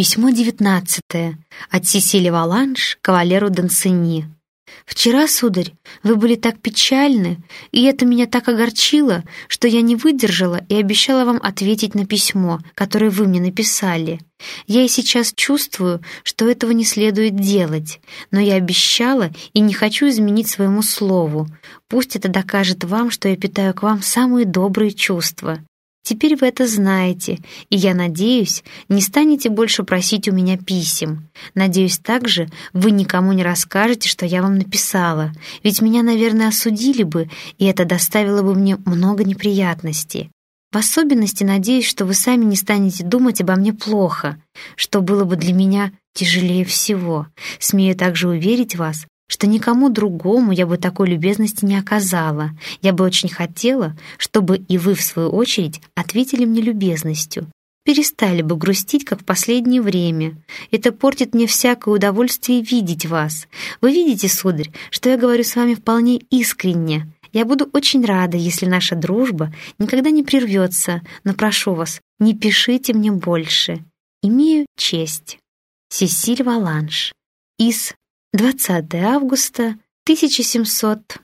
Письмо 19 от Сесили Валанш кавалеру Дансини. «Вчера, сударь, вы были так печальны, и это меня так огорчило, что я не выдержала и обещала вам ответить на письмо, которое вы мне написали. Я и сейчас чувствую, что этого не следует делать, но я обещала и не хочу изменить своему слову. Пусть это докажет вам, что я питаю к вам самые добрые чувства. Теперь вы это знаете, и я надеюсь, не станете больше просить у меня писем. Надеюсь также, вы никому не расскажете, что я вам написала, ведь меня, наверное, осудили бы, и это доставило бы мне много неприятностей. В особенности надеюсь, что вы сами не станете думать обо мне плохо, что было бы для меня тяжелее всего. Смею также уверить вас, что никому другому я бы такой любезности не оказала. Я бы очень хотела, чтобы и вы, в свою очередь, ответили мне любезностью. Перестали бы грустить, как в последнее время. Это портит мне всякое удовольствие видеть вас. Вы видите, сударь, что я говорю с вами вполне искренне. Я буду очень рада, если наша дружба никогда не прервется, но прошу вас, не пишите мне больше. Имею честь. Сесиль Валанш. Из 20 августа 1700